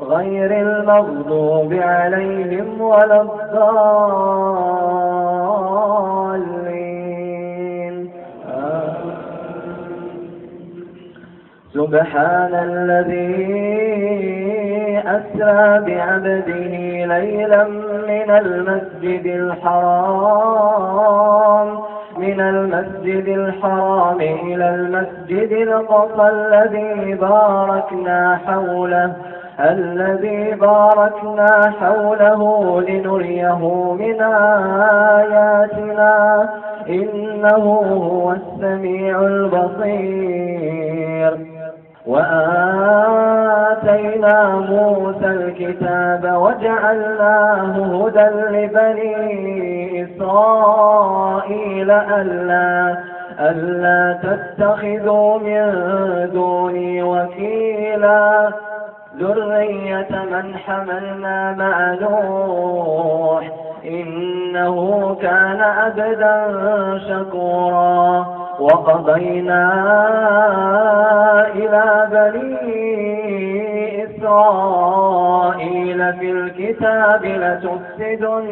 غير المغضوب عليهم ولا الضالين. سبحان الذي أسرى بعبده ليلا من المسجد الحرام من المسجد الحرام إلى المسجد القصى الذي باركنا حوله. الذي باركنا حوله لنريه من آياتنا. إنه هو السميع البصير. وآتينا موسى الكتاب وجعلناه هدى لبني إسرائيل ألا ألا تتخذوا من دوني وكيلا. ذرية من حملنا مع نوح إنه كان أبدا شكورا وقضينا إلى بني إسرائيل في الكتاب لتفسدن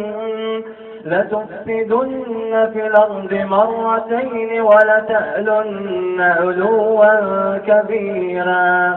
لتفسدن في الأرض مرتين ولتألن علوا كبيرا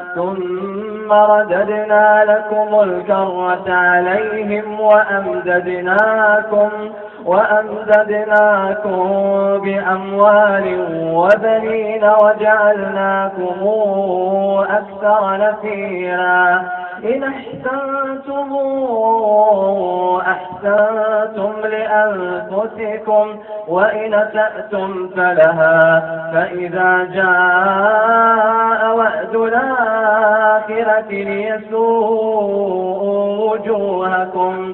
ثم رددنا لكم الكرة عليهم وأمددناكم وأمددناكم بأموال وبنين وجعلناكم أكثر نفيرا إن أحسنتم أحسنتم لأنفسكم وإن سأتم فلها فإذا جاء وعد الآخرة ليسوء وجوهكم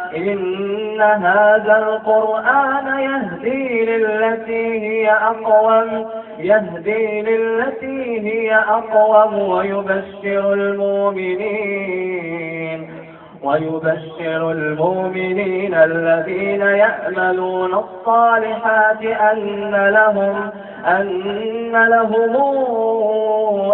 إن هذا القرآن يهدي للتي هي أقوم يهدي للتي هي أقوم ويبشر المؤمنين ويبشر المؤمنين الذين يعملون الصالحات أن لهم أن لهم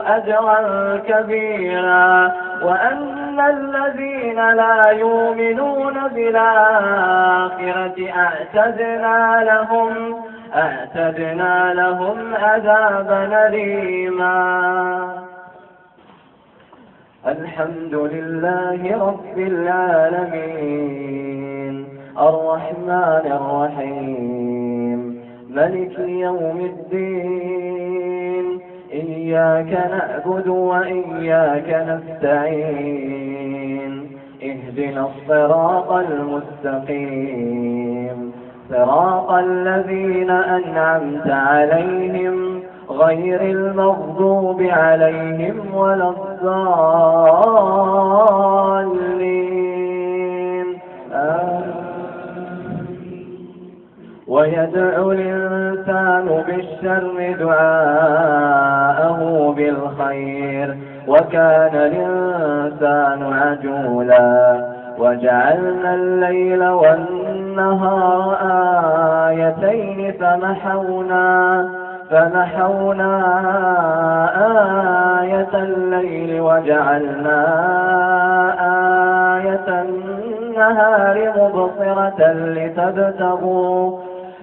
أجرا كبيرا وأن الذين لا يؤمنون بالآخرة أعتدنا لهم أعتدنا لهم عذابا أليما. الحمد لله رب العالمين الرحمن الرحيم ملك يوم الدين إياك نعبد وإياك نستعين. اهدنا الصراط المستقيم. صراط الذين أنعمت عليهم غير المغضوب عليهم ولا الضالين. ويدعو الإنسان بالشر دعاءه بالخير وكان الإنسان عجولا. وجعلنا الليل والنهار آيتين فمحونا فنحونا آية الليل وجعلنا آية النهار مبصرة لتبتغوا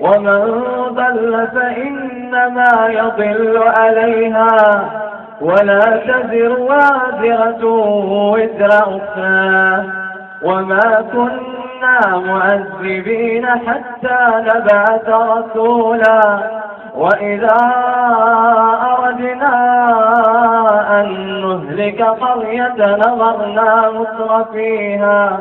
ومن ضل فإنما يضل عليها ولا تزر وازرة وزر أخرى وما كنا معذبين حتى نبعث رسولا وإذا أردنا أن نهلك قرية نظرنا متر فيها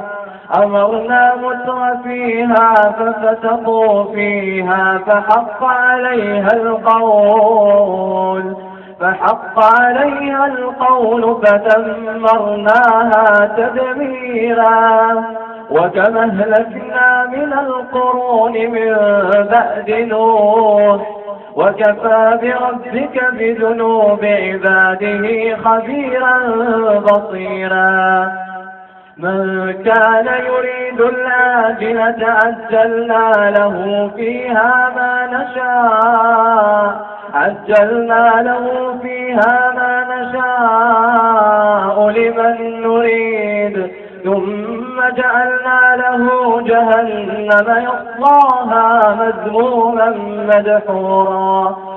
أمرنا متر فيها ففتقوا فيها فحق عليها القول فحق عليها القول فدمرناها تدميرا. وكما أهلكنا من القرون من بعد نوح وكفى بربك بذنوب عباده خبيرا بصيرا. من كان يريد العاجلة عجلنا له فيها ما نشاء. عجلنا له فيها ما نشاء لمن نريد. ثم جعلنا له جهنم يصلاها مذموما مدحورا.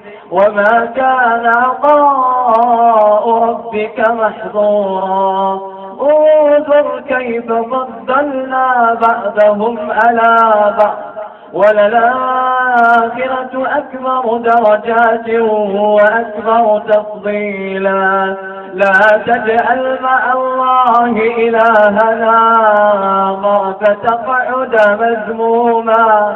وما كان عطاء ربك محظورا. انظر كيف فضلنا بعدهم على بعض. وللآخرة أكبر درجات وأكبر تفضيلا. لا تجعل مع الله إلهنا فتقعد مذموما.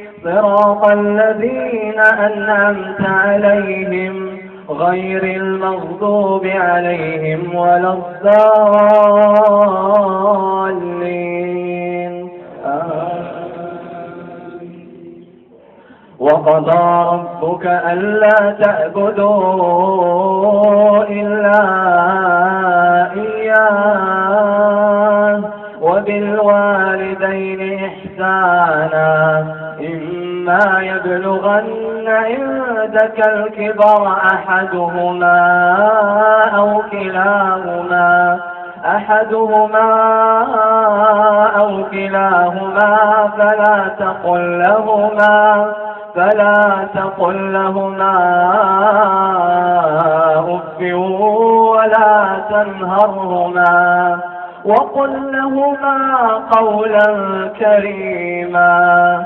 صراط الذين أنعمت عليهم غير المغضوب عليهم ولا الضالين. وقضى ربك ألا تعبدوا إلا إياه وبالوالدين إحسانا يبلغن عندك الكبر أحدهما أو كلاهما أحدهما أو كلاهما فلا تقل لهما فلا تقل لهما أف ولا تنهرهما وقل لهما قولا كريما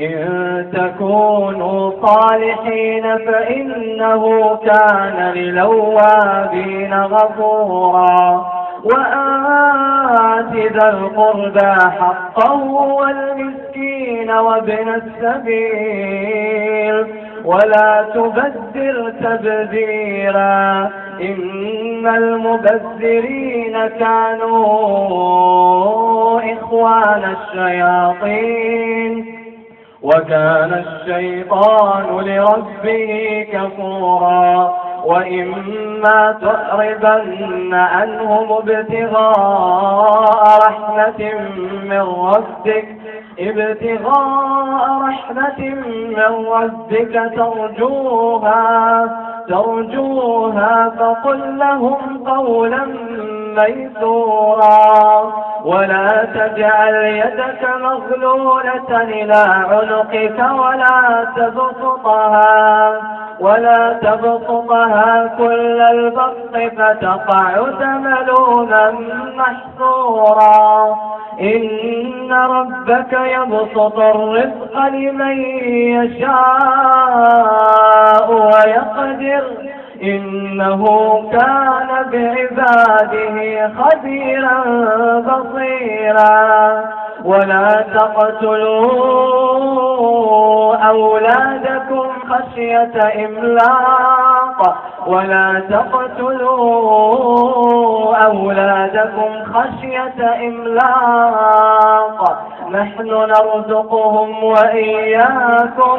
إن تكونوا صالحين فإنه كان للوابين غفورا. وآت ذا القربى حقه والمسكين وابن السبيل. ولا تبذر تبذيرا. إن المبذرين كانوا إخوان الشياطين. وكان الشيطان لربه كفورا وإما تعرضن عنهم ابتغاء رحمة من ربك ابتغاء رحمة من ربك ترجوها ترجوها فقل لهم قولا ميسورا. ولا تجعل يدك مغلولة إلى عنقك ولا تبسطها ولا تبسطها كل البسط فتقعد ملوما محصورا. إن ربك يبسط الرزق لمن يشاء ويقدر. إنه كان بعباده خبيرا بصيرا. ولا تقتلوا أولادكم خشية إملاق. ولا تقتلوا أولادكم خشية إملاق. نحن نرزقهم وإياكم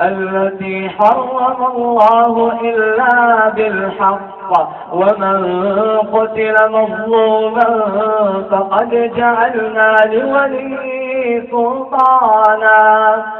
التي حرم الله إلا بالحق ومن قتل مظلوما فقد جعلنا لولي سلطانا.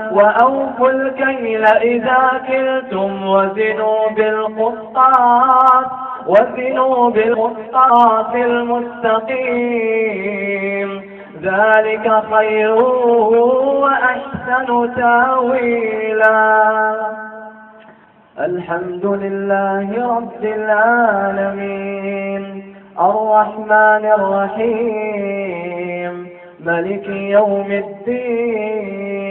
وأوفوا الكيل إذا كلتم وزنوا بالقسطاس وزنوا بالقسطاس المستقيم. ذلك خير وأحسن تأويلا. الحمد لله رب العالمين. الرحمن الرحيم. ملك يوم الدين.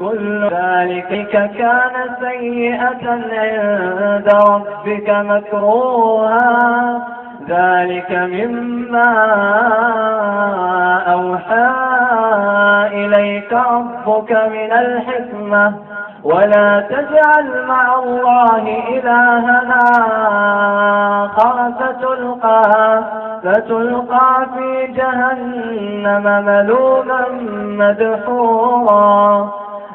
كل ذلك كان سيئة عند ربك مكروها. ذلك مما أوحى إليك ربك من الحكمة. ولا تجعل مع الله إلهنا آخر فتلقى, فتلقى في جهنم ملوما مدحورا.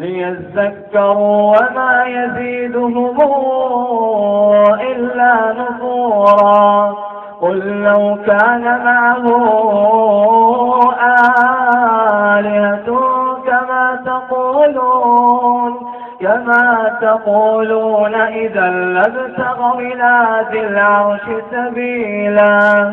ليذكروا وما يزيدهم إلا نفورا. قل لو كان معه آلهة كما تقولون كما تقولون إذا لابتغوا إلى ذي العرش سبيلا.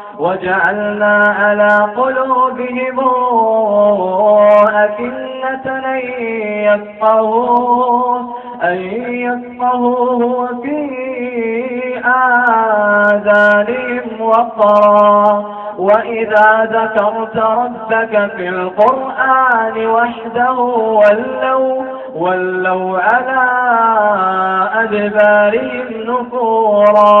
وجعلنا على قلوبهم أكنة أن يفقهوه أن يفقهوه وفي آذانهم وقرا. وإذا ذكرت ربك في القرآن وحده ولوا, ولوا على أدبارهم نفورا.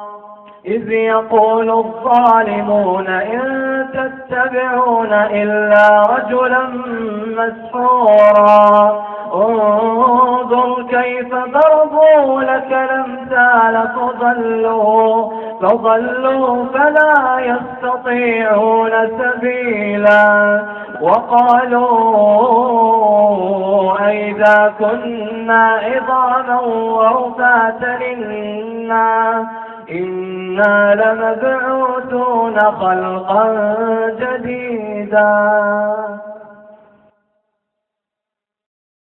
إذ يقول الظالمون إن تتبعون إلا رجلا مسحورا. انظر كيف ضربوا لك الأمثال فضلوا فضلوا فلا يستطيعون سبيلا. وقالوا أئذا كنا عظاما ورفاتا إنا إنا لمبعوثون خلقا جديدا